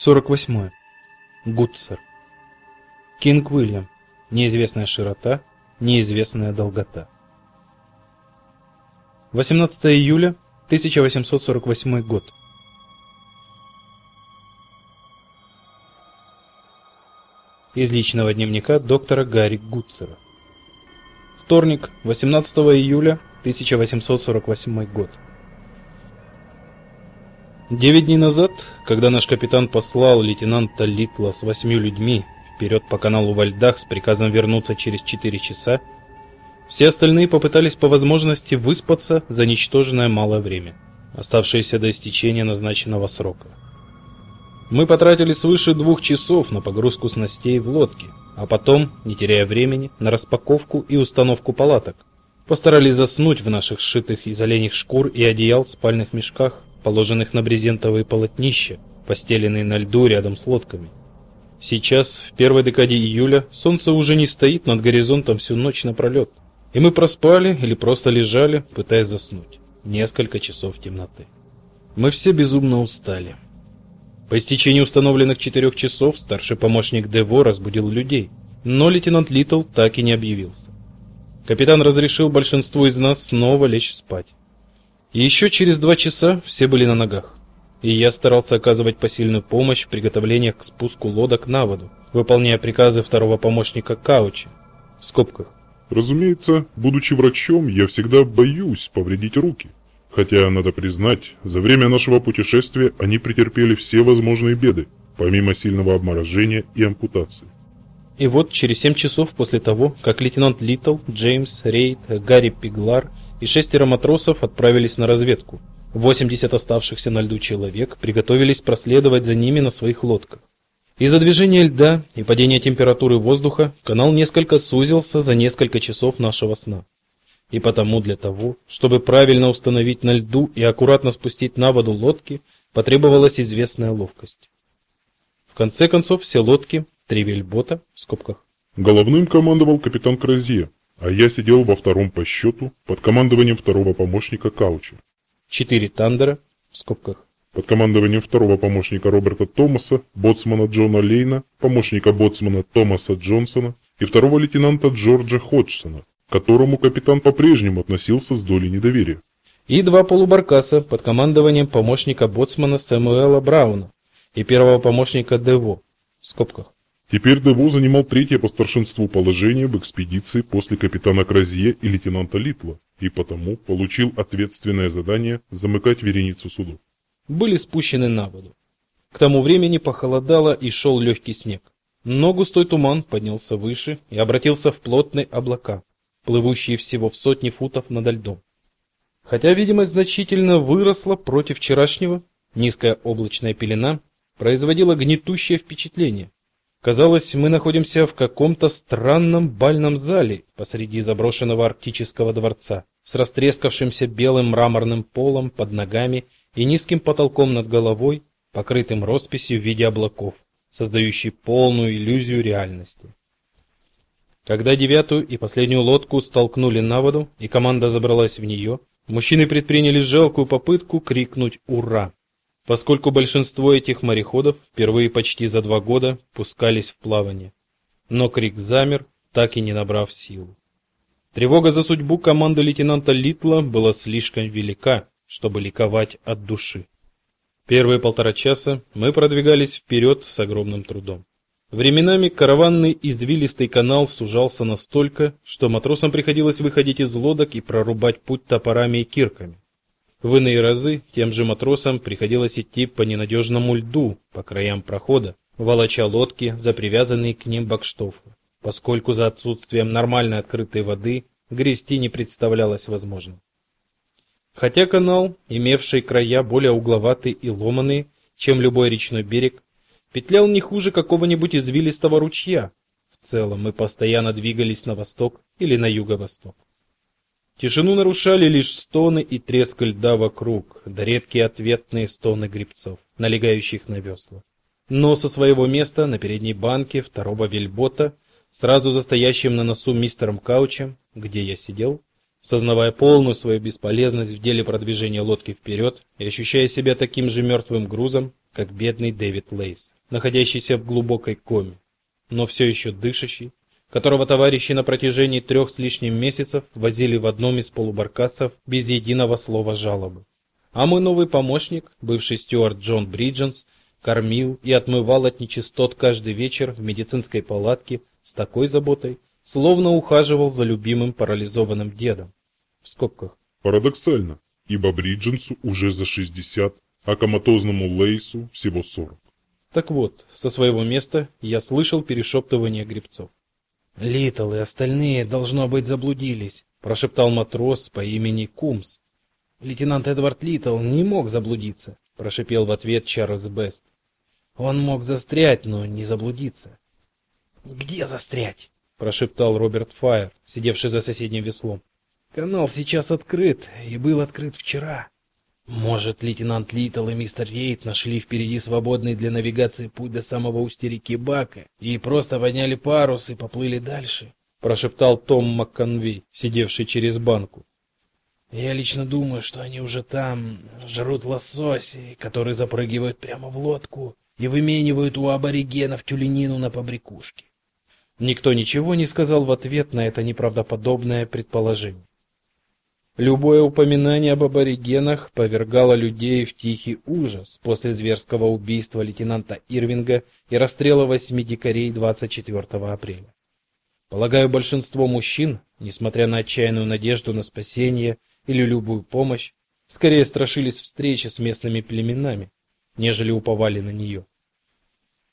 48. Гутцер. Кинг Уильям. Неизвестная широта, неизвестная долгота. 18 июля 1848 год. Из личного дневника доктора Гарри Гутцера. Вторник, 18 июля 1848 год. Девять дней назад, когда наш капитан послал лейтенанта Литла с восьмью людьми вперед по каналу во льдах с приказом вернуться через четыре часа, все остальные попытались по возможности выспаться за ничтожное малое время, оставшееся до истечения назначенного срока. Мы потратили свыше двух часов на погрузку снастей в лодки, а потом, не теряя времени, на распаковку и установку палаток. Постарались заснуть в наших сшитых из оленьих шкур и одеял спальных мешках, положенных на брезентовые полотнища, постеленные на льду рядом с лодками. Сейчас, в первой декаде июля, солнце уже не стоит над горизонтом всю ночь напролет, и мы проспали или просто лежали, пытаясь заснуть. Несколько часов темноты. Мы все безумно устали. По истечении установленных четырех часов старший помощник Дево разбудил людей, но лейтенант Литл так и не объявился. Капитан разрешил большинству из нас снова лечь спать. Еще через два часа все были на ногах, и я старался оказывать посильную помощь в приготовлениях к спуску лодок на воду, выполняя приказы второго помощника Каучи. В скобках. Разумеется, будучи врачом, я всегда боюсь повредить руки. Хотя, надо признать, за время нашего путешествия они претерпели все возможные беды, помимо сильного обморожения и ампутации. И вот через семь часов после того, как лейтенант Литл, Джеймс, Рейд, Гарри Пиглар и шестеро матросов отправились на разведку. 80 оставшихся на льду человек приготовились проследовать за ними на своих лодках. Из-за движения льда и падения температуры воздуха канал несколько сузился за несколько часов нашего сна. И потому для того, чтобы правильно установить на льду и аккуратно спустить на воду лодки, потребовалась известная ловкость. В конце концов, все лодки, три вельбота в скобках. Головным командовал капитан Кразье, а я сидел во втором по счету под командованием второго помощника Каучи. Четыре тандера в скобках. Под командованием второго помощника Роберта Томаса, боцмана Джона Лейна, помощника боцмана Томаса Джонсона и второго лейтенанта Джорджа Ходжсона, к которому капитан по-прежнему относился с долей недоверия. И два полубаркаса под командованием помощника боцмана Сэмуэла Брауна и первого помощника Дево в скобках. Теперь Дево занимал третье по старшинству положение в экспедиции после капитана Кразье и лейтенанта Литла, и потому получил ответственное задание замыкать вереницу судов. Были спущены на воду. К тому времени похолодало и шел легкий снег. Но густой туман поднялся выше и обратился в плотные облака, плывущие всего в сотни футов над льдом. Хотя видимость значительно выросла против вчерашнего, низкая облачная пелена производила гнетущее впечатление. Казалось, мы находимся в каком-то странном бальном зале посреди заброшенного арктического дворца с растрескавшимся белым мраморным полом под ногами и низким потолком над головой, покрытым росписью в виде облаков, создающей полную иллюзию реальности. Когда девятую и последнюю лодку столкнули на воду, и команда забралась в нее, мужчины предприняли жалкую попытку крикнуть «Ура!». Поскольку большинство этих мореходов впервые почти за два года пускались в плавание. Но крик замер, так и не набрав силу. Тревога за судьбу команды лейтенанта Литла была слишком велика, чтобы ликовать от души. Первые полтора часа мы продвигались вперед с огромным трудом. Временами караванный извилистый канал сужался настолько, что матросам приходилось выходить из лодок и прорубать путь топорами и кирками. В иные разы тем же матросам приходилось идти по ненадежному льду по краям прохода, волоча лодки за привязанные к ним бакштофы, поскольку за отсутствием нормальной открытой воды грести не представлялось возможным. Хотя канал, имевший края более угловатые и ломаные, чем любой речной берег, петлял не хуже какого-нибудь извилистого ручья. В целом мы постоянно двигались на восток или на юго-восток. Тишину нарушали лишь стоны и треск льда вокруг, да редкие ответные стоны гребцов, налегающих на весла. Но со своего места на передней банке второго вельбота, сразу за стоящим на носу мистером Каучем, где я сидел, сознавая полную свою бесполезность в деле продвижения лодки вперед и ощущая себя таким же мертвым грузом, как бедный Дэвид Лейс, находящийся в глубокой коме, но все еще дышащий, которого товарищи на протяжении трех с лишним месяцев возили в одном из полубаркасов без единого слова жалобы. А мой новый помощник, бывший стюард Джон Бридженс, кормил и отмывал от нечистот каждый вечер в медицинской палатке с такой заботой, словно ухаживал за любимым парализованным дедом. В скобках. Парадоксально, ибо Бридженсу уже за 60, а коматозному Лейсу всего 40. Так вот, со своего места я слышал перешептывание гребцов. Литл и остальные должно быть заблудились, прошептал матрос по имени Кумс. Лейтенант Эдвард Литл не мог заблудиться, прошипел в ответ Чарльз Бест. Он мог застрять, но не заблудиться. Где застрять? прошептал Роберт Файер, сидевший за соседним веслом. Канал сейчас открыт и был открыт вчера. Может, лейтенант Литл и мистер Рейд нашли впереди свободный для навигации путь до самого устья реки Бака и просто подняли парус и поплыли дальше, прошептал Том МакКонвей, сидевший через банку. Я лично думаю, что они уже там жрут лососи, которые запрыгивают прямо в лодку и выменивают у аборигенов тюленину на побрякушки. Никто ничего не сказал в ответ на это неправдоподобное предположение. Любое упоминание об аборигенах повергало людей в тихий ужас после зверского убийства лейтенанта Ирвинга и расстрела восьми дикарей 24 апреля. Полагаю, большинство мужчин, несмотря на отчаянную надежду на спасение или любую помощь, скорее страшились встречи с местными племенами, нежели уповали на нее.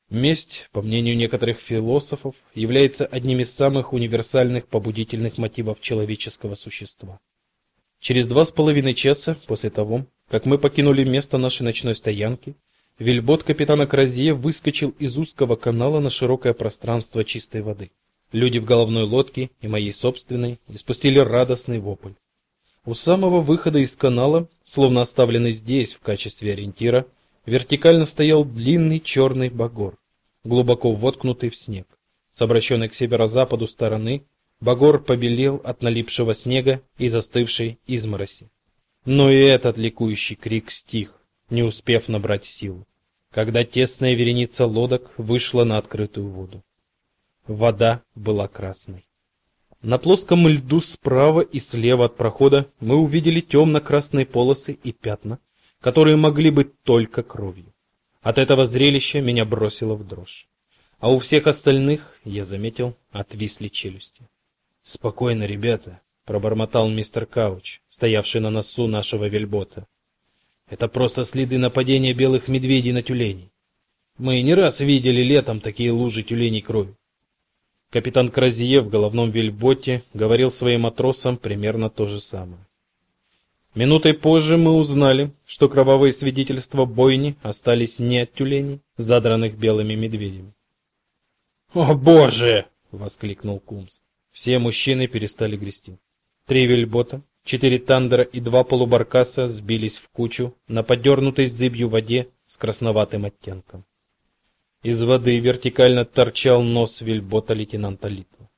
Месть, по мнению некоторых философов, является одним из самых универсальных побудительных мотивов человеческого существа. Через два с половиной часа после того, как мы покинули место нашей ночной стоянки, вельбот капитана Кразье выскочил из узкого канала на широкое пространство чистой воды. Люди в головной лодке и моей собственной испустили радостный вопль. У самого выхода из канала, словно оставленный здесь в качестве ориентира, вертикально стоял длинный черный багор, глубоко воткнутый в снег, с обращенной к северо-западу стороны Багор побелел от налипшего снега и застывшей измороси. Но и этот ликующий крик стих, не успев набрать сил, когда тесная вереница лодок вышла на открытую воду. Вода была красной. На плоском льду справа и слева от прохода мы увидели темно-красные полосы и пятна, которые могли быть только кровью. От этого зрелища меня бросило в дрожь. А у всех остальных, я заметил, отвисли челюсти. Спокойно, ребята, пробормотал мистер Кауч, стоявший на носу нашего вельбота. Это просто следы нападения белых медведей на тюленей. Мы не раз видели летом такие лужи тюленей крови. Капитан Кразие в головном вельботе говорил своим матросам примерно то же самое. Минутой позже мы узнали, что кровавые свидетельства бойни остались не от тюленей, задранных белыми медведями. "О, боже!" воскликнул Кумс. Все мужчины перестали грести. Три вельбота, четыре тандера и два полубаркаса сбились в кучу на подернутой зыбью воде с красноватым оттенком. Из воды вертикально торчал нос вельбота лейтенанта Литла.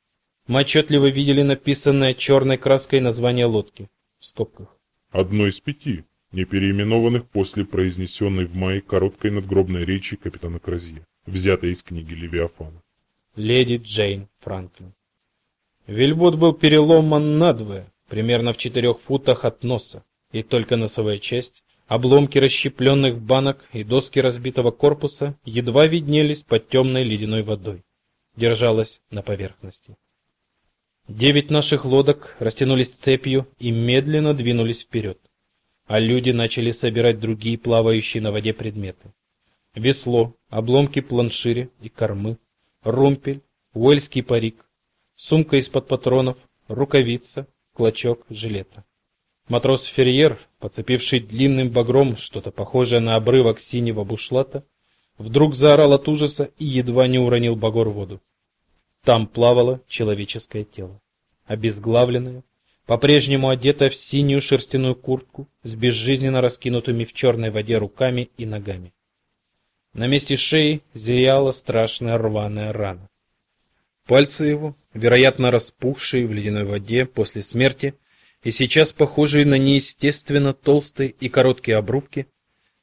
Мы отчетливо видели написанное черной краской название лодки в скобках. Одно из пяти, не переименованных после произнесенной в мае короткой надгробной речи капитана Кразье, взятой из книги Левиафана. Леди Джейн Франклин. Вельбот был переломан надвое, примерно в четырех футах от носа, и только носовая часть, обломки расщепленных банок и доски разбитого корпуса едва виднелись под темной ледяной водой. Держалась на поверхности. Девять наших лодок растянулись цепью и медленно двинулись вперед, а люди начали собирать другие плавающие на воде предметы: весло, обломки планшири и кормы, румпель, уэльский парик, сумка из-под патронов, рукавица, клочок жилета. Матрос Ферьер, подцепивший длинным багром что-то похожее на обрывок синего бушлата, вдруг заорал от ужаса и едва не уронил багор в воду. Там плавало человеческое тело, обезглавленное, по-прежнему одетое в синюю шерстяную куртку с безжизненно раскинутыми в черной воде руками и ногами. На месте шеи зияла страшная рваная рана. Пальцы его, вероятно, распухшие в ледяной воде после смерти и сейчас похожие на неестественно толстые и короткие обрубки,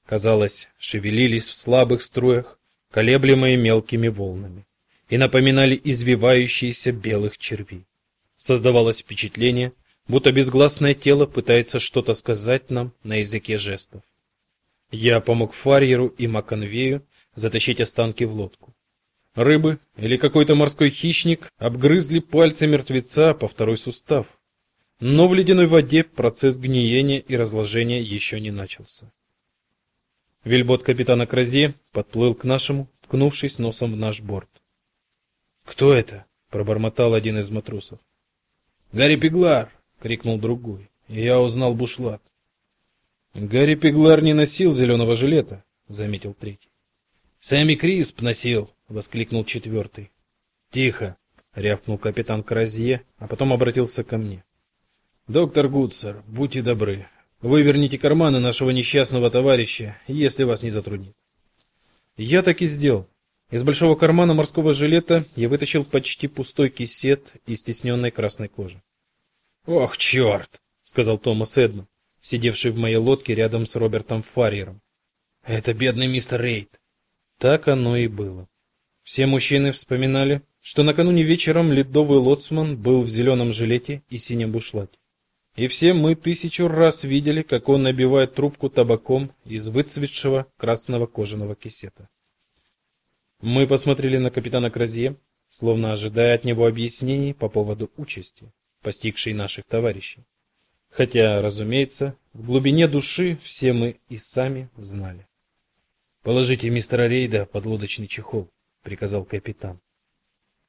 казалось, шевелились в слабых струях, колеблемые мелкими волнами, и напоминали извивающиеся белых червей. Создавалось впечатление, будто безгласное тело пытается что-то сказать нам на языке жестов. Я помог Фарьеру и Маконвею затащить останки в лодку. Рыбы или какой-то морской хищник обгрызли пальцы мертвеца по второй сустав. Но в ледяной воде процесс гниения и разложения еще не начался. Вельбот капитана Кразе подплыл к нашему, ткнувшись носом в наш борт. "Кто это?" пробормотал один из матросов. "Гарри Пеглар!" крикнул другой. И я узнал бушлат. Гарри Пеглар не носил зеленого жилета, заметил третий. Сэмми Крисп носил, воскликнул четвертый. Тихо, рявкнул капитан Кразье, а потом обратился ко мне. Доктор Гудсер, будьте добры, выверните карманы нашего несчастного товарища, если вас не затруднит. Я так и сделал. Из большого кармана морского жилета я вытащил почти пустой кисет из стесненной красной кожи. "Ох, черт!» — сказал Томас Эдмон, сидевший в моей лодке рядом с Робертом Фарьером. "Это бедный мистер Рейд". Так оно и было. Все мужчины вспоминали, что накануне вечером ледовый лоцман был в зеленом жилете и синем бушлате. И все мы тысячу раз видели, как он набивает трубку табаком из выцветшего красного кожаного кисета. Мы посмотрели на капитана Кразье, словно ожидая от него объяснений по поводу участи, постигшей наших товарищей. Хотя, разумеется, в глубине души все мы и сами знали. Положите мистера Рейда под лодочный чехол, приказал капитан.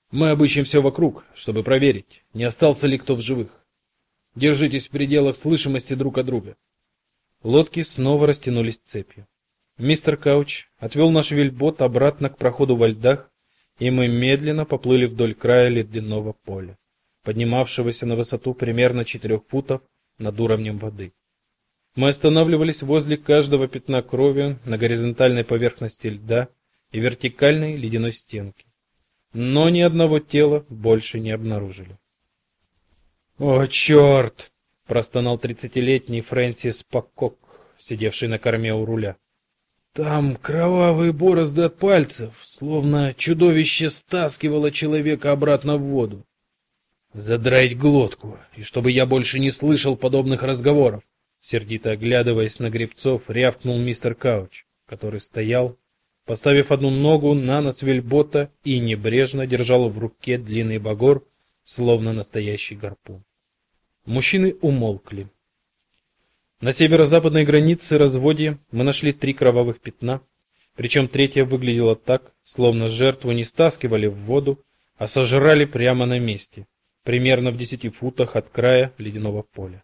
Мы обыщем все вокруг, чтобы проверить, не остался ли кто в живых. Держитесь в пределах слышимости друг от друга. Лодки снова растянулись цепью. Мистер Кауч отвел наш вельбот обратно к проходу во льдах, и мы медленно поплыли вдоль края ледяного поля, поднимавшегося на высоту примерно четырех футов над уровнем воды. Мы останавливались возле каждого пятна крови на горизонтальной поверхности льда и вертикальной ледяной стенки. Но ни одного тела больше не обнаружили. "О, черт!» — простонал тридцатилетний Фрэнсис Пакок, сидевший на корме у руля. Там кровавые борозды от пальцев, словно чудовище стаскивало человека обратно в воду. Задрать глотку, и чтобы я больше не слышал подобных разговоров, сердито оглядываясь на гребцов, рявкнул мистер Кауч, который стоял, поставив одну ногу на нос вельбота и небрежно держал в руке длинный багор, словно настоящий гарпун. Мужчины умолкли. На северо-западной границе разводья мы нашли три кровавых пятна, причем третье выглядело так, словно жертву не стаскивали в воду, а сожрали прямо на месте, примерно в десяти футах от края ледяного поля.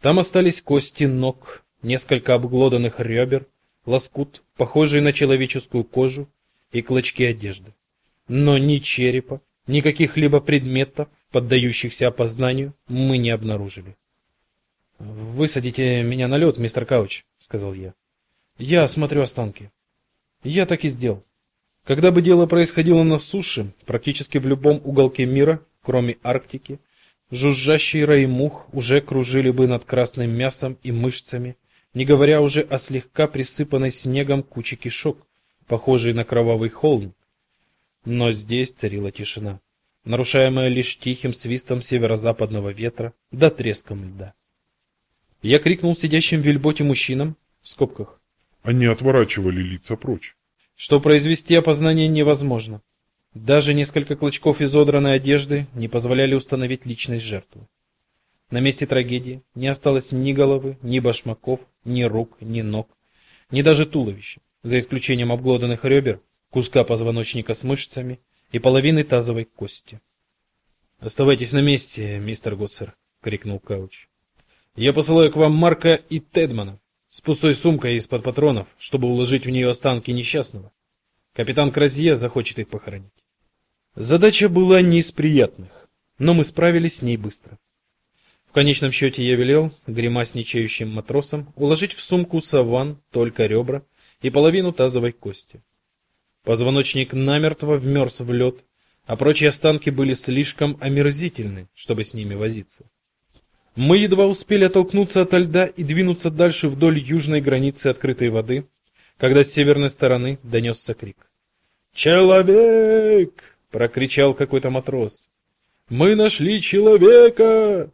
Там остались кости ног, несколько обглоданных ребер, лоскут, похожий на человеческую кожу, и клочки одежды. Но ни черепа, ни каких-либо предметов, поддающихся опознанию, мы не обнаружили. Высадите меня на лед, мистер Кауч, сказал я. Я осмотрю останки. Я так и сделал. Когда бы дело происходило на суше, практически в любом уголке мира, кроме Арктики, жужжащие раи мух уже кружили бы над красным мясом и мышцами, не говоря уже о слегка присыпанной снегом куче кишок, похожей на кровавый холм. Но здесь царила тишина, нарушаемая лишь тихим свистом северо-западного ветра да треском льда. Я крикнул сидящим в вельботе мужчинам, в скобках. Они отворачивали лица прочь. Что произвести опознание невозможно. Даже несколько клочков изодранной одежды не позволяли установить личность жертвы. На месте трагедии не осталось ни головы, ни башмаков, ни рук, ни ног, ни даже туловища, за исключением обглоданных ребер, куска позвоночника с мышцами и половины тазовой кости. Оставайтесь на месте, мистер Готсер, крикнул Кауч. Я посылаю к вам Марка и Тедмана с пустой сумкой из-под патронов, чтобы уложить в нее останки несчастного. Капитан Кразье захочет их похоронить. Задача была не из приятных, но мы справились с ней быстро. Конечном счете я велел гримасничающим матросам уложить в сумку саван только ребра и половину тазовой кости. Позвоночник намертво вмерз в лед, а прочие останки были слишком омерзительны, чтобы с ними возиться. Мы едва успели оттолкнуться от льда и двинуться дальше вдоль южной границы открытой воды, когда с северной стороны донесся крик. «Человек!» — прокричал какой-то матрос. «Мы нашли человека!»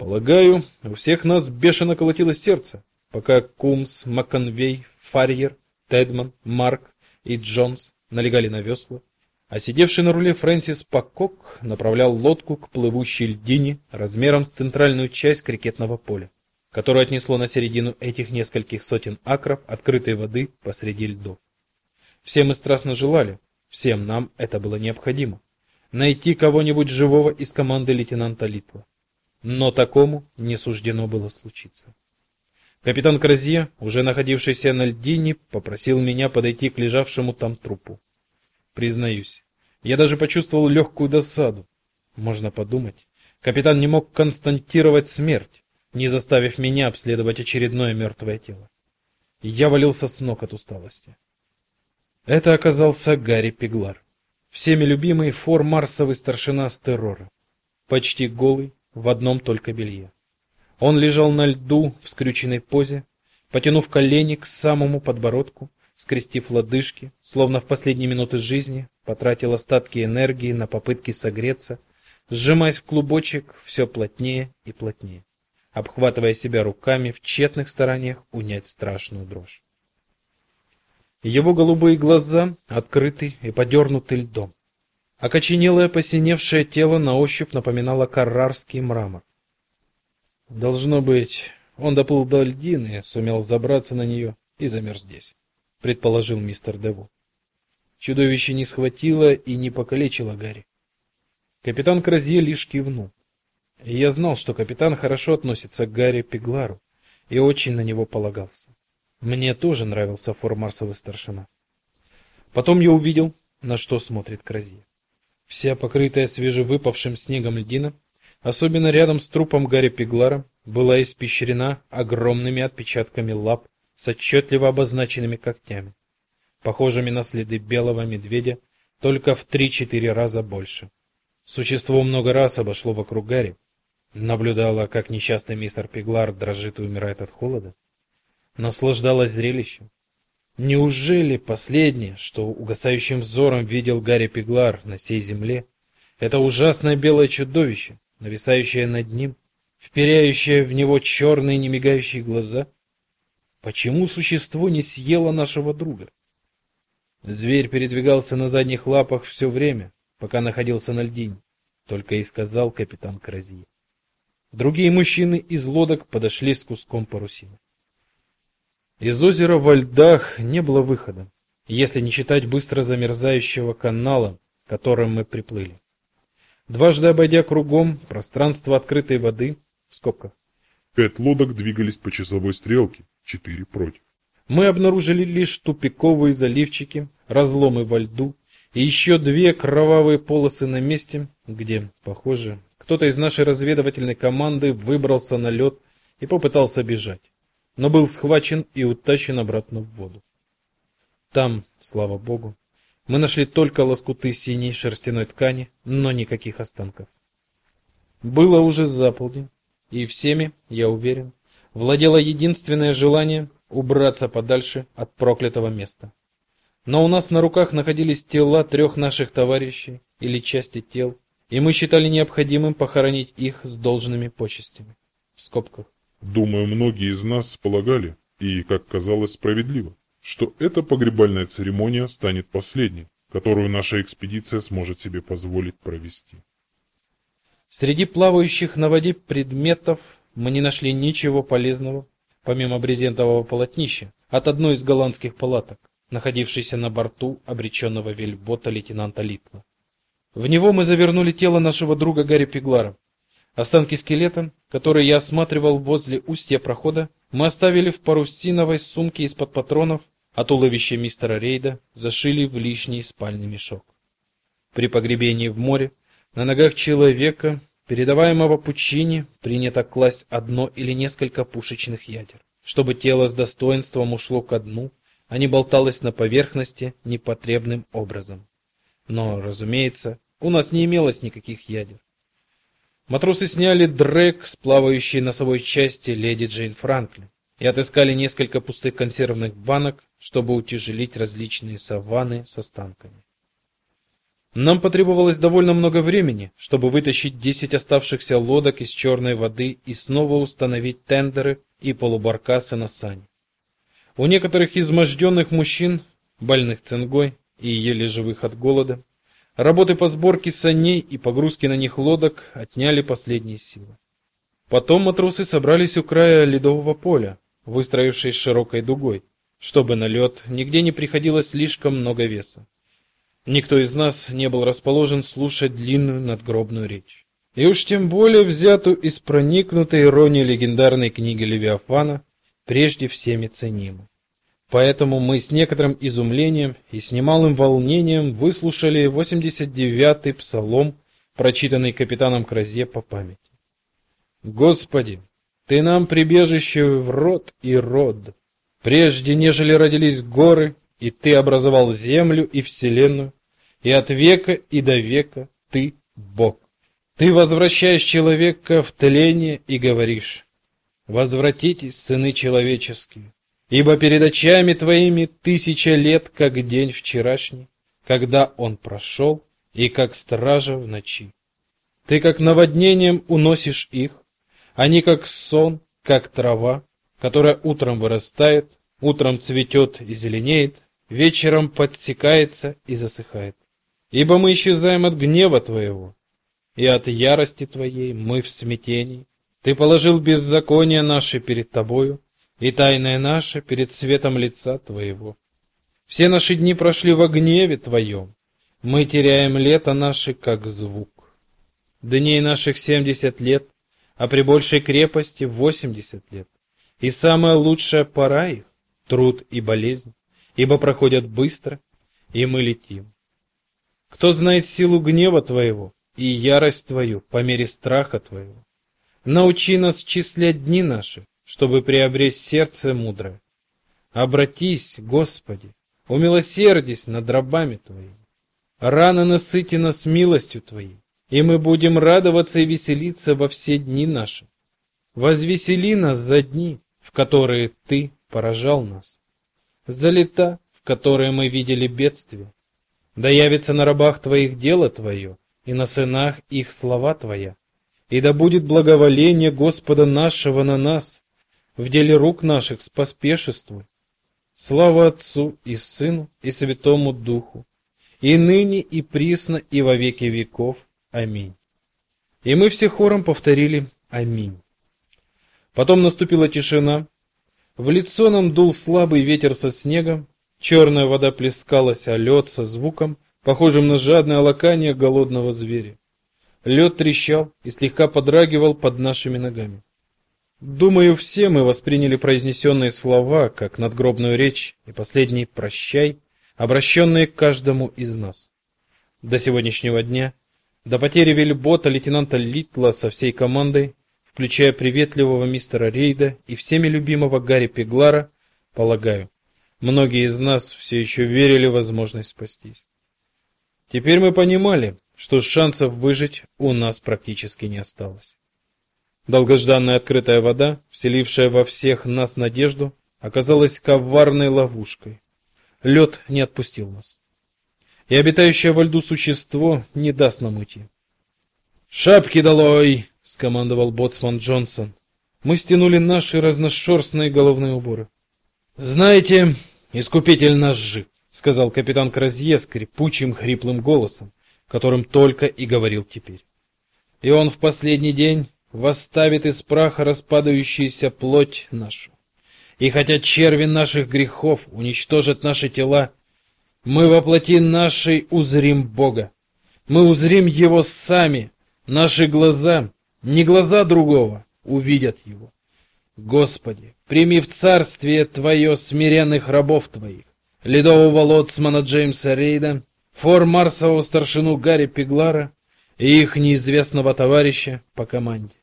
Полагаю, у всех нас бешено колотилось сердце, пока Кумс, Макконвей, Фарьер, Тедман, Марк и Джонс налегали на весла, а сидевший на руле Фрэнсис Пакок направлял лодку к плывущей льдине размером с центральную часть крикетного поля, которое отнесло на середину этих нескольких сотен акров открытой воды посреди льдов. Все мы страстно желали, всем нам это было необходимо, найти кого-нибудь живого из команды лейтенанта Литла. Но такому не суждено было случиться. Капитан Кразье, уже находившийся на льдине, попросил меня подойти к лежавшему там трупу. Признаюсь, я даже почувствовал легкую досаду. Можно подумать, капитан не мог констатировать смерть, не заставив меня обследовать очередное мертвое тело. Я валился с ног от усталости. Это оказался Гарри Пиглар, всеми любимый фор-марсовый старшина с террора, почти голый, в одном только белье. Он лежал на льду в скрюченной позе, потянув колени к самому подбородку, скрестив лодыжки, словно в последние минуты жизни потратил остатки энергии на попытки согреться, сжимаясь в клубочек все плотнее и плотнее, обхватывая себя руками в тщетных стараниях унять страшную дрожь. Его голубые глаза открыты и подернуты льдом. Окоченелое посиневшее тело на ощупь напоминало каррарский мрамор. Должно быть, он доплыл до льдины, сумел забраться на нее и замер здесь, предположил мистер Деву. Чудовище не схватило и не покалечило Гарри. Капитан Кразье лишь кивнул. Я знал, что капитан хорошо относится к Гарри Пеглару и очень на него полагался. Мне тоже нравился формарсовый старшина. Потом я увидел, на что смотрит Кразье. Вся покрытая свежевыпавшим снегом льдина, особенно рядом с трупом Гарри Пеглара, была испещрена огромными отпечатками лап с отчетливо обозначенными когтями, похожими на следы белого медведя, только в три-четыре раза больше. Существо много раз обошло вокруг Гарри, наблюдало, как несчастный мистер Пеглар дрожит и умирает от холода, наслаждалось зрелищем, Неужели последнее, что угасающим взором видел Гарри Пеглар на сей земле, это ужасное белое чудовище, нависающее над ним, вперяющее в него черные немигающие глаза? Почему существо не съело нашего друга? Зверь передвигался на задних лапах все время, пока находился на льдине, только и сказал капитан Кразье. Другие мужчины из лодок подошли с куском парусины. Из озера во льдах не было выхода, если не считать быстро замерзающего канала, которым мы приплыли. Дважды обойдя кругом пространство открытой воды, в скобках, пять лодок двигались по часовой стрелке, четыре против. Мы обнаружили лишь тупиковые заливчики, разломы во льду и еще две кровавые полосы на месте, где, похоже, кто-то из нашей разведывательной команды выбрался на лед и попытался бежать но был схвачен и утащен обратно в воду. Там, слава богу, мы нашли только лоскуты синей шерстяной ткани, но никаких останков. Было уже заполдень, и всеми, я уверен, владело единственное желание убраться подальше от проклятого места. Но у нас на руках находились тела трех наших товарищей или части тел, и мы считали необходимым похоронить их с должными почестями. В скобках. Думаю, многие из нас полагали, и, как казалось, справедливо, что эта погребальная церемония станет последней, которую наша экспедиция сможет себе позволить провести. Среди плавающих на воде предметов мы не нашли ничего полезного, помимо брезентового полотнища от одной из голландских палаток, находившейся на борту обреченного вельбота лейтенанта Литла. В него мы завернули тело нашего друга Гарри Пеглара, Останки скелета, которые я осматривал возле устья прохода, мы оставили в парусиновой сумке из-под патронов, а туловище мистера Рейда зашили в лишний спальный мешок. При погребении в море на ногах человека, передаваемого пучине, принято класть одно или несколько пушечных ядер, чтобы тело с достоинством ушло ко дну, а не болталось на поверхности непотребным образом. Но, разумеется, у нас не имелось никаких ядер. Матросы сняли дрек с плавающей носовой части леди Джейн Франклин и отыскали несколько пустых консервных банок, чтобы утяжелить различные саванны с останками. Нам потребовалось довольно много времени, чтобы вытащить 10 оставшихся лодок из черной воды и снова установить тендеры и полубаркасы на сани. У некоторых изможденных мужчин, больных цингой и еле живых от голода, работы по сборке саней и погрузке на них лодок отняли последние силы. Потом матросы собрались у края ледового поля, выстроившись широкой дугой, чтобы на лед нигде не приходилось слишком много веса. Никто из нас не был расположен слушать длинную надгробную речь. И уж тем более взятую из проникнутой иронией легендарной книги Левиафана, прежде всеми ценимой. Поэтому мы с некоторым изумлением и с немалым волнением выслушали 89-й псалом, прочитанный капитаном Кразе по памяти. Господи, ты нам прибежище в род и род, прежде нежели родились горы, и ты образовал землю и вселенную, и от века и до века ты Бог. Ты возвращаешь человека в тление и говоришь: Возвратитесь, сыны человеческие, ибо перед очами твоими тысяча лет, как день вчерашний, когда он прошел, и как стража в ночи. Ты как наводнением уносишь их, они как сон, как трава, которая утром вырастает, утром цветет и зеленеет, вечером подсекается и засыхает. Ибо мы исчезаем от гнева твоего, и от ярости твоей мы в смятении. Ты положил беззаконие наше перед тобою, и тайное наше перед светом лица твоего. Все наши дни прошли во гневе твоем. Мы теряем лето наше как звук. Дней наших семьдесят лет, а при большей крепости восемьдесят лет. И самая лучшая пора их труд и болезнь, ибо проходят быстро, и мы летим. Кто знает силу гнева твоего и ярость твою по мере страха твоего? Научи нас числять дни наши, чтобы приобрести сердце мудрое. Обратись, Господи, умилосердись над рабами твоими. Рано насыти нас милостью твоей, и мы будем радоваться и веселиться во все дни наши. Возвесели нас за дни, в которые ты поражал нас, за лета, в которые мы видели бедствия, да явится на рабах твоих дело твое, и на сынах их слова твоя. И да будет благоволение Господа нашего на нас, в деле рук наших споспешествуй. Слава Отцу и Сыну и Святому Духу, и ныне и присно и во веки веков. Аминь. И мы все хором повторили аминь. Потом наступила тишина. В лицо нам дул слабый ветер со снегом, Черная вода плескалась о лед со звуком, похожим на жадное лакание голодного зверя. Лед трещал и слегка подрагивал под нашими ногами. Думаю, все мы восприняли произнесенные слова как надгробную речь и последний прощай, обращенные к каждому из нас. До сегодняшнего дня, до потери вельбота лейтенанта Литла со всей командой, включая приветливого мистера Рейда и всеми любимого Гарри Пеглара, полагаю, Многие из нас все еще верили в возможность спастись. Теперь мы понимали, что шансов выжить у нас практически не осталось. Долгожданная открытая вода, вселившая во всех нас надежду, оказалась коварной ловушкой. Лед не отпустил нас. И обитающее во льду существо не даст нам уйти. "Шапки долой!" скомандовал боцман Джонсон. Мы стянули наши разношерстные головные уборы. Знаете, искупитель наш жив, сказал капитан Кразье скрипучим хриплым голосом, которым только и говорил теперь. И он в последний день восставит из праха распадающуюся плоть нашу. И хотя черви наших грехов уничтожат наши тела, мы во плоти нашей узрим Бога. Мы узрим его сами. Наши глаза, не глаза другого, увидят его. Господи, прими в царствие Твое смиренных рабов Твоих, ледового лоцмана Джеймса Рейда, фор-марсового старшину Гарри Пеглара и их неизвестного товарища по команде.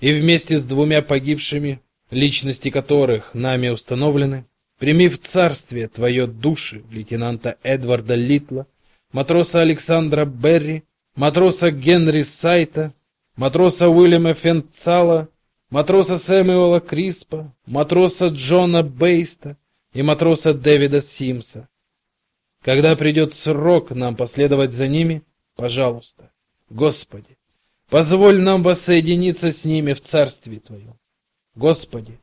И вместе с двумя погибшими, личности которых нами установлены, прими в царствие Твое души лейтенанта Эдварда Литла, матроса Александра Берри, матроса Генри Сайта, матроса Уильяма Фенцала, матроса Сэмюэла Криспа, матроса Джона Бейста и матроса Дэвида Симса. Когда придет срок нам последовать за ними, пожалуйста, Господи, позволь нам воссоединиться с ними в царстве твоем. Господи,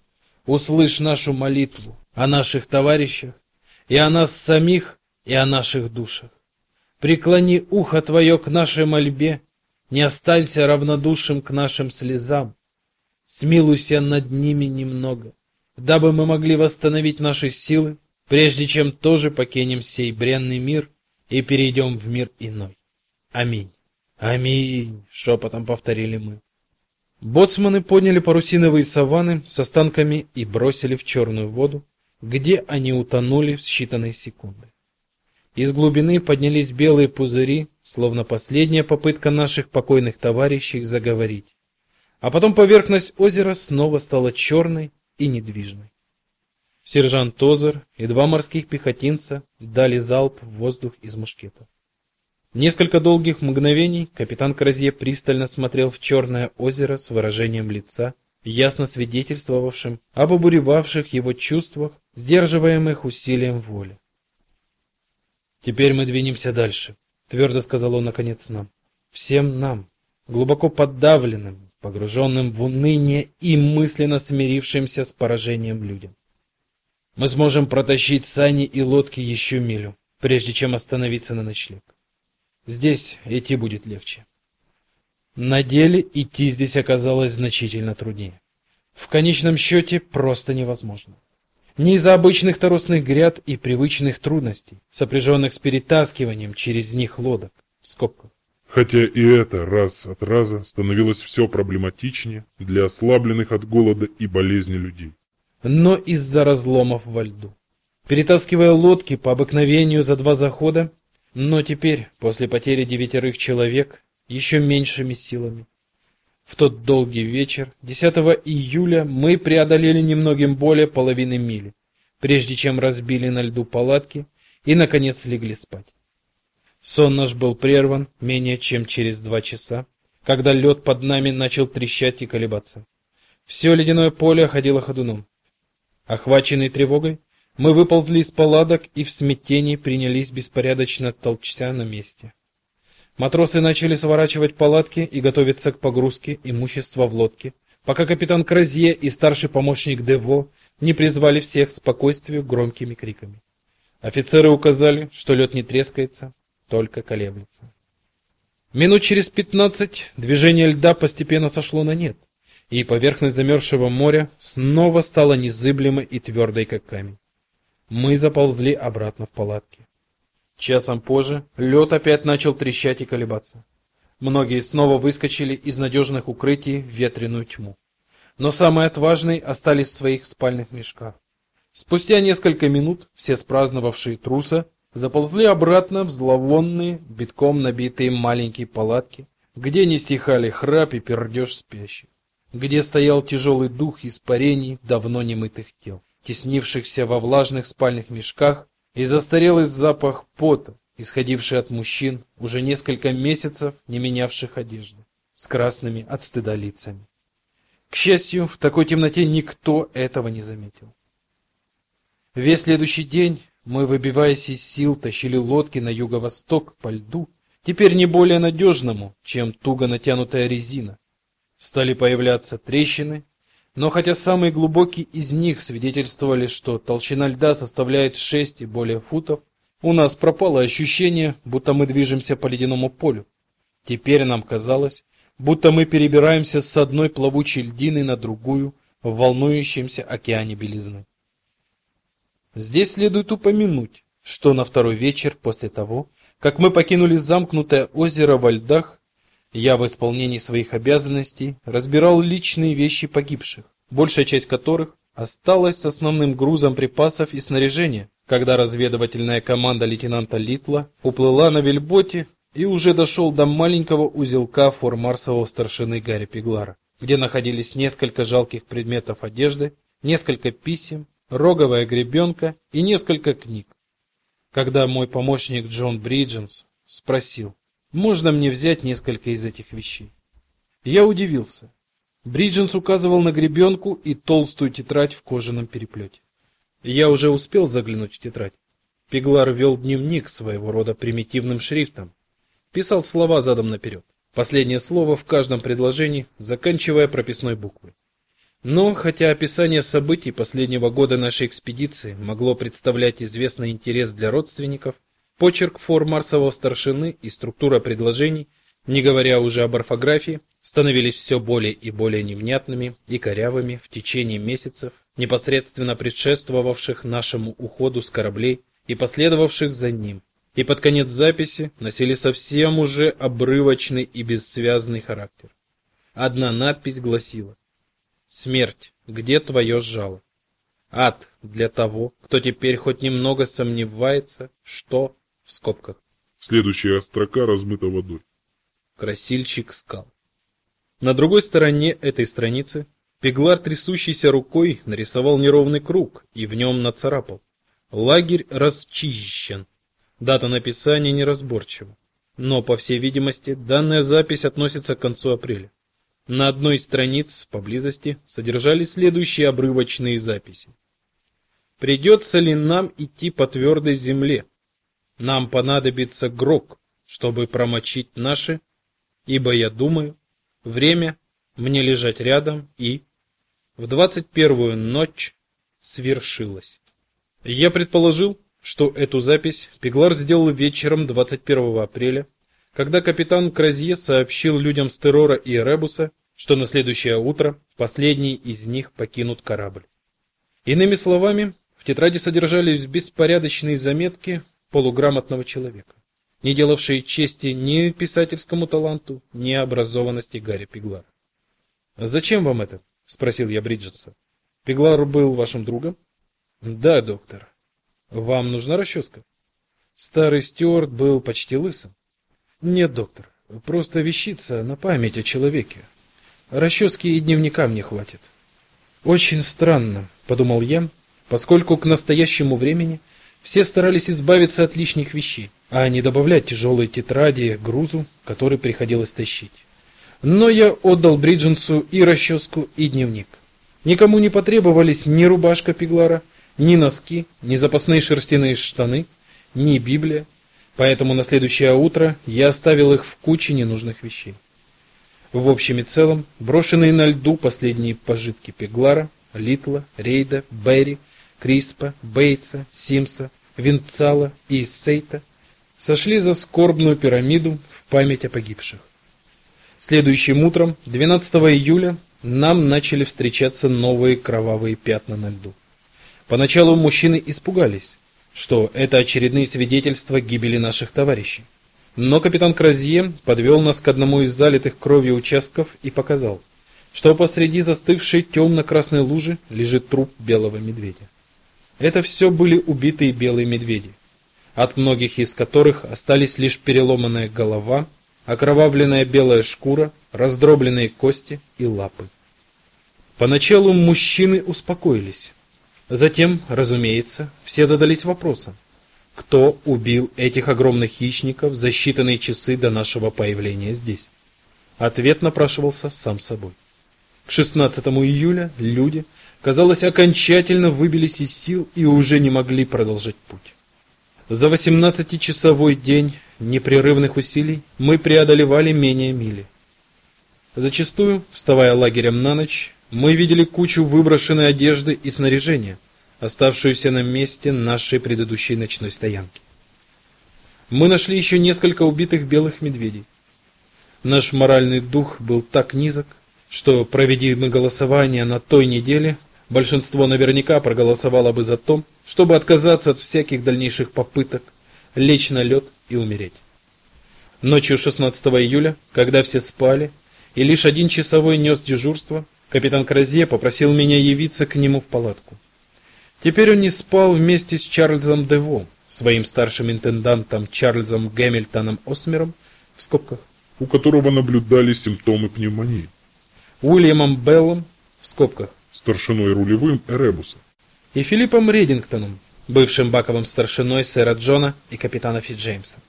услышь нашу молитву о наших товарищах и о нас самих и о наших душах. Преклони ухо твое к нашей мольбе, не останься равнодушным к нашим слезам. Смилуйся над ними немного, дабы мы могли восстановить наши силы прежде чем тоже покинем сей бренный мир и перейдем в мир иной. Аминь. Аминь, шепотом повторили мы. Боцманы подняли парусиновые саваны с останками и бросили в черную воду, где они утонули в считанные секунды. Из глубины поднялись белые пузыри, словно последняя попытка наших покойных товарищей заговорить. А потом поверхность озера снова стала черной и недвижной. Сержант Тозер и два морских пехотинца дали залп в воздух из мушкетов. Несколько долгих мгновений капитан Кразье пристально смотрел в черное озеро с выражением лица, ясно свидетельствовавшим об обуревавших его чувствах, сдерживаемых усилием воли. Теперь мы двинемся дальше, твердо сказал он наконец нам. Всем нам, глубоко подавленным, погруженным в уныние и мысленно смирившимся с поражением людям. Мы сможем протащить сани и лодки еще милю, прежде чем остановиться на ночлег. Здесь идти будет легче. На деле идти здесь оказалось значительно труднее. В конечном счете просто невозможно. Не из-за обычных торосных гряд и привычных трудностей, сопряженных с перетаскиванием через них лодок в скобках. Хотя и это раз от раза становилось все проблематичнее для ослабленных от голода и болезни людей но из-за разломов во льду. Перетаскивая лодки по обыкновению за два захода, но теперь, после потери девятерых человек, еще меньшими силами. В тот долгий вечер, 10 июля, мы преодолели немногим более половины мили, прежде чем разбили на льду палатки и наконец легли спать. Сон наш был прерван менее чем через два часа, когда лед под нами начал трещать и колебаться. Все ледяное поле ходило ходуном. Охваченные тревогой, мы выползли из палаток и в смятении принялись беспорядочно толчься на месте. Матросы начали сворачивать палатки и готовиться к погрузке имущества в лодки, пока капитан Кразье и старший помощник Дево не призвали всех к спокойствию громкими криками. Офицеры указали, что лед не трескается, только колеблется. Минут через пятнадцать движение льда постепенно сошло на нет и поверхность замерзшего моря снова стала незыблемой и твердой, как камень. Мы заползли обратно в палатки. Часом позже лед опять начал трещать и колебаться. Многие снова выскочили из надежных укрытий в ветреную тьму. Но самые отважные остались в своих спальных мешках. Спустя несколько минут все спраздновавшие труса заползли обратно в зловонные, битком набитые маленькие палатки, где не стихали храп и пердеж спящих где стоял тяжелый дух испарений давно немытых тел, теснившихся во влажных спальных мешках, и застарелый запах пота, исходивший от мужчин, уже несколько месяцев не менявших одежды, с красными от стыда лицами. К счастью, в такой темноте никто этого не заметил. Весь следующий день мы, выбиваясь из сил, тащили лодки на юго-восток по льду, теперь не более надежному, чем туго натянутая резина, Стали появляться трещины, но хотя самые глубокие из них свидетельствовали, что толщина льда составляет 6 и более футов, у нас пропало ощущение, будто мы движемся по ледяному полю. Теперь нам казалось, будто мы перебираемся с одной плавучей льдины на другую в волнующемся океане белизны. Здесь следует упомянуть, что на второй вечер после того, как мы покинули замкнутое озеро во льдах, я в исполнении своих обязанностей разбирал личные вещи погибших, большая часть которых осталась с основным грузом припасов и снаряжения, когда разведывательная команда лейтенанта Литла уплыла на вельботе и уже дошел до маленького узелка формарсового старшины Гарри Пиглара, где находились несколько жалких предметов одежды, несколько писем, роговая гребенка и несколько книг. Когда мой помощник Джон Бридженс спросил: можно мне взять несколько из этих вещей? Я удивился. Бридженс указывал на гребенку и толстую тетрадь в кожаном переплете. Я уже успел заглянуть в тетрадь. Пеглар вел дневник своего рода примитивным шрифтом. Писал слова задом наперед. Последнее слово в каждом предложении, заканчивая прописной буквой. Но хотя описание событий последнего года нашей экспедиции могло представлять известный интерес для родственников, почерк форм Марсового старшины и структура предложений, не говоря уже об орфографии, становились все более и более невнятными и корявыми в течение месяцев, непосредственно предшествовавших нашему уходу с кораблей и последовавших за ним и под конец записи носили совсем уже обрывочный и бессвязный характер. Одна надпись гласила: Смерть, где твое жало? Ад для того, кто теперь хоть немного сомневается, что в скобках. Следующая строка размыта водой. Красильщик скал. На другой стороне этой страницы Пеглар трясущейся рукой нарисовал неровный круг и в нем нацарапал: Лагерь расчищен. Дата написания неразборчива, но, по всей видимости, данная запись относится к концу апреля. На одной из страниц поблизости содержались следующие обрывочные записи. Придется ли нам идти по твердой земле? Нам понадобится грок, чтобы промочить наши, ибо я думаю, время мне лежать рядом и в двадцать первую ночь свершилось. Я предположил, что эту запись Пеглар сделал вечером 21 апреля, когда капитан Кразье сообщил людям с террора и Ребуса, что на следующее утро последний из них покинут корабль. Иными словами, в тетради содержались беспорядочные заметки полуграмотного человека, не делавшие чести ни писательскому таланту, ни образованности Гарри Пеглара. "Зачем вам это?" спросил я Бриджеса. "Пеглар был вашим другом?" "Да, доктор. Вам нужна расческа?» Старый стюарт был почти лысым. Нет, доктор, просто вещица на память о человеке. Расчески и дневника мне хватит. Очень странно, подумал я, поскольку к настоящему времени все старались избавиться от лишних вещей, а не добавлять тяжелые тетради грузу, который приходилось тащить. Но я отдал Бридженсу и расческу, и дневник. Никому не потребовались ни рубашка Пеглара, ни носки, ни запасные шерстяные штаны, ни Библия, поэтому на следующее утро я оставил их в куче ненужных вещей. В общем и целом, брошенные на льду последние пожитки Пеглара, Литла, Рейда, Берри, Криспа, Бейтса, Симса, Винцала и Сейта сошли за скорбную пирамиду в память о погибших. Следующим утром, 12 июля, нам начали встречаться новые кровавые пятна на льду. Поначалу мужчины испугались, что это очередные свидетельства гибели наших товарищей. Но капитан Кразье подвел нас к одному из залитых кровью участков и показал, что посреди застывшей темно-красной лужи лежит труп белого медведя. Это все были убитые белые медведи, от многих из которых остались лишь переломанная голова, окровавленная белая шкура, раздробленные кости и лапы. Поначалу мужчины успокоились, Затем, разумеется, все задались вопросом: кто убил этих огромных хищников за считанные часы до нашего появления здесь? Ответ напрашивался сам собой. К 16 июля люди, казалось, окончательно выбились из сил и уже не могли продолжать путь. За 18-часовой день непрерывных усилий мы преодолевали менее мили. Зачастую, вставая лагерем на ночь, мы видели кучу выброшенной одежды и снаряжения, оставшуюся на месте нашей предыдущей ночной стоянки. Мы нашли еще несколько убитых белых медведей. Наш моральный дух был так низок, что проведи мы голосование на той неделе, большинство наверняка проголосовало бы за то, чтобы отказаться от всяких дальнейших попыток лечь на лед и умереть. Ночью 16 июля, когда все спали, и лишь один часовой нес дежурство, Капитан Кразье попросил меня явиться к нему в палатку. Теперь он не спал вместе с Чарльзом Дево, своим старшим интендантом Чарльзом Гэмильтоном Осмером, в скобках, у которого наблюдались симптомы пневмонии. Уильямом Беллом, в скобках, старшиной рулевым Эребуса. И Филиппом Редингтоном, бывшим баковым старшиной сэра Джона и капитана Фитджеймса.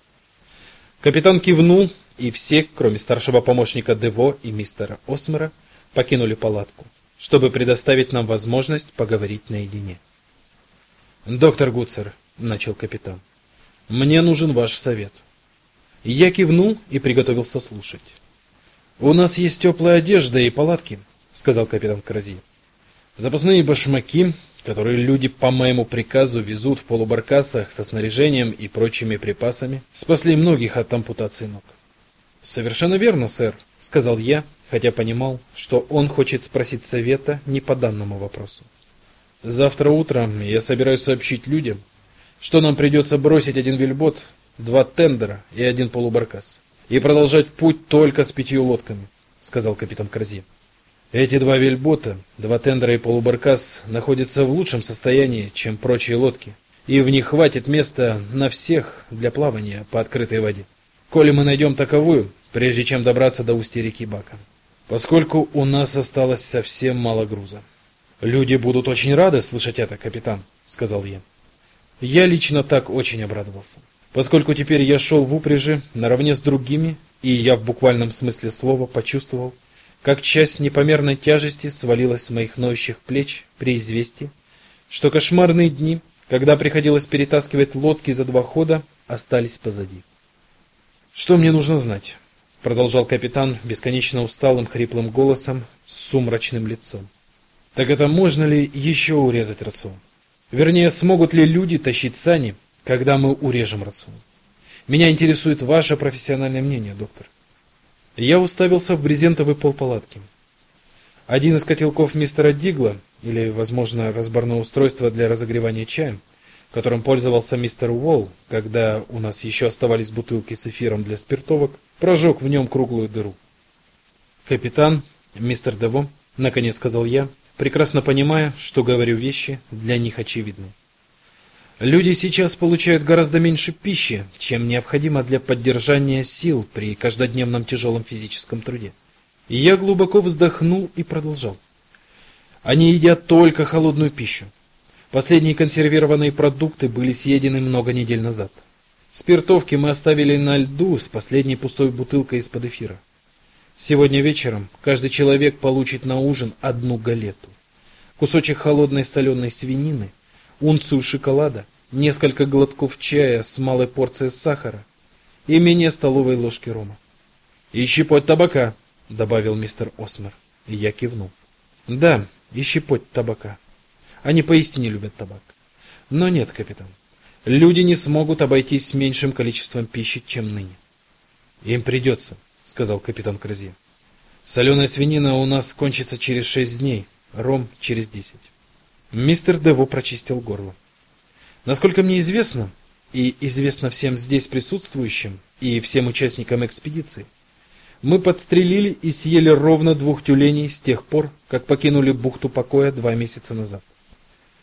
Капитан кивнул и все, кроме старшего помощника Дево и мистера Осмера, покинули палатку, чтобы предоставить нам возможность поговорить наедине. Доктор Гуцер, начал капитан. Мне нужен ваш совет. Я кивнул и приготовился слушать. У нас есть теплая одежда и палатки, сказал капитан Крази. Запасные башмаки, которые люди по моему приказу везут в полубаркасах со снаряжением и прочими припасами, спасли многих от ампутации ног. Совершенно верно, сэр, сказал я, хотя понимал, что он хочет спросить совета не по данному вопросу. Завтра утром я собираюсь сообщить людям, что нам придется бросить один вельбот, два тендера и один полубаркас и продолжать путь только с пятью лодками, сказал капитан Крази. Эти два вельбота, два тендера и полубаркас находятся в лучшем состоянии, чем прочие лодки, и в них хватит места на всех для плавания по открытой воде. Коли мы найдем таковую, прежде чем добраться до устья реки Бака, поскольку у нас осталось совсем мало груза. Люди будут очень рады слышать это, капитан, сказал я. Я лично так очень обрадовался, поскольку теперь я шел в упряжи наравне с другими, и я в буквальном смысле слова почувствовал, как часть непомерной тяжести свалилась с моих ноющих плеч при известии, что кошмарные дни, когда приходилось перетаскивать лодки за два хода, остались позади. Что мне нужно знать? продолжал капитан бесконечно усталым хриплым голосом с сумрачным лицом. Так это можно ли еще урезать рацион? Вернее, смогут ли люди тащить сани, когда мы урежем рацион? Меня интересует ваше профессиональное мнение, доктор. Я уставился в брезентовый пол палатки. Один из котелков мистера Дигла, или, возможно, разборное устройство для разогревания чая, которым пользовался мистер Уолл, когда у нас еще оставались бутылки с эфиром для спиртовок, прожег в нем круглую дыру. Капитан, мистер Дево, наконец сказал я, прекрасно понимая, что говорю вещи для них очевидные. Люди сейчас получают гораздо меньше пищи, чем необходимо для поддержания сил при каждодневном тяжелом физическом труде. Я глубоко вздохнул и продолжал. Они едят только холодную пищу. Последние консервированные продукты были съедены много недель назад. Спиртовки мы оставили на льду с последней пустой бутылкой из-под эфира. Сегодня вечером каждый человек получит на ужин одну галету, кусочек холодной соленой свинины, унцию шоколада, несколько глотков чая с малой порцией сахара и менее столовой ложки рома. И щепоть табака, добавил мистер Осмер. И я кивнул. Да, и щепоть табака. Они поистине любят табак. Но нет, капитан. Люди не смогут обойтись меньшим количеством пищи, чем ныне. Им придется сказал капитан Крази. Соленая свинина у нас кончится через шесть дней, ром через десять. Мистер Дево прочистил горло. Насколько мне известно, и известно всем здесь присутствующим и всем участникам экспедиции, мы подстрелили и съели ровно двух тюленей с тех пор, как покинули бухту покоя два месяца назад.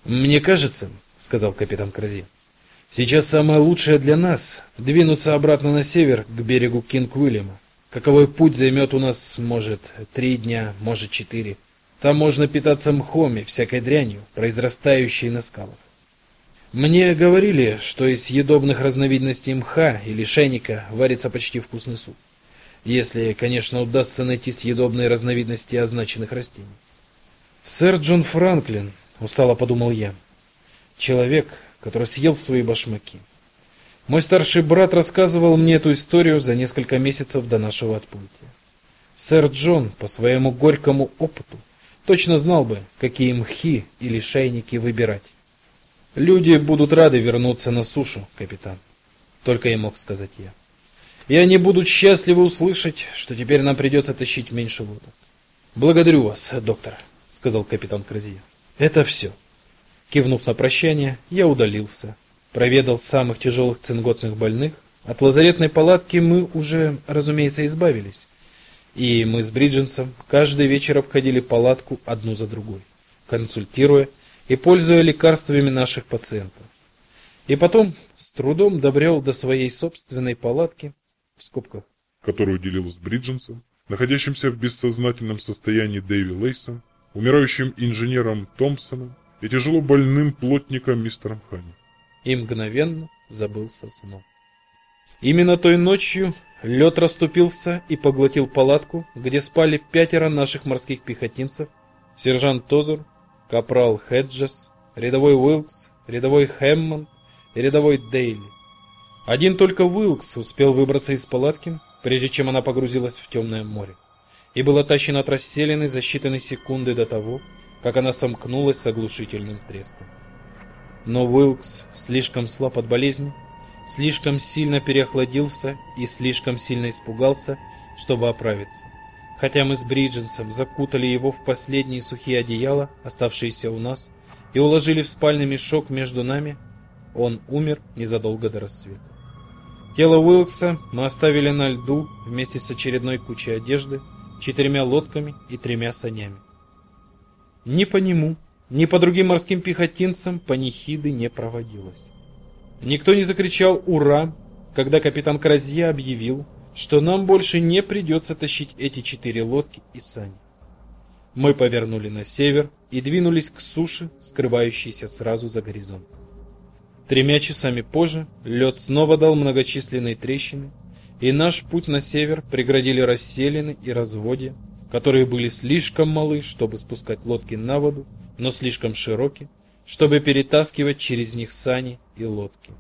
Мне кажется, сказал капитан Крази, сейчас самое лучшее для нас двинуться обратно на север к берегу Кинг-Уильяма Каковой путь займет у нас, может, три дня, может, четыре. Там можно питаться мхом и всякой дрянью, произрастающей на скалах. Мне говорили, что из съедобных разновидностей мха или шейника варится почти вкусный суп. Если, конечно, удастся найти съедобные разновидности означенных растений. Сэр Джон Франклин, устало подумал я. Человек, который съел свои башмаки. Мой старший брат рассказывал мне эту историю за несколько месяцев до нашего отплытия. Сэр Джон по своему горькому опыту точно знал бы, какие мхи или шейники выбирать. Люди будут рады вернуться на сушу, капитан, только и мог сказать я. И они будут счастливы услышать, что теперь нам придется тащить меньше лодок. Благодарю вас, доктор, сказал капитан Кразия. Это все. Кивнув на прощание, я удалился проведал самых тяжелых цинготных больных. От лазаретной палатки мы уже, разумеется, избавились. И мы с Бридженсом каждый вечер обходили палатку одну за другой, консультируя и пользуя лекарствами наших пациентов. И потом с трудом добрел до своей собственной палатки в скобках, которую делил с Бридженсом, находящимся в бессознательном состоянии Дэви Лейсом, умирающим инженером Томпсоном и тяжело больным плотником мистером Хани и мгновенно забылся сном. Именно той ночью лед расступился и поглотил палатку, где спали пятеро наших морских пехотинцев: сержант Тозер, капрал Хеджес, рядовой Уилкс, рядовой Хэммонд и рядовой Дейли. Один только Уилкс успел выбраться из палатки, прежде чем она погрузилась в темное море, и был оттащен от расселены за считанные секунды до того, как она сомкнулась с оглушительным треском. Но Уилкс слишком слаб от болезни, слишком сильно переохладился и слишком сильно испугался, чтобы оправиться. Хотя мы с Бридженсом закутали его в последние сухие одеяла, оставшиеся у нас, и уложили в спальный мешок между нами, он умер незадолго до рассвета. Тело Уилкса мы оставили на льду вместе с очередной кучей одежды, четырьмя лодками и тремя санями. Ни по нему, ни по другим морским пехотинцам панихиды не проводилось. Никто не закричал «Ура!», когда капитан Кразье объявил, что нам больше не придется тащить эти четыре лодки и сани. Мы повернули на север и двинулись к суше, скрывающейся сразу за горизонтом. Тремя часами позже лед снова дал многочисленные трещины, и наш путь на север преградили расселины и разводья, которые были слишком малы, чтобы спускать лодки на воду, но слишком широки, чтобы перетаскивать через них сани и лодки.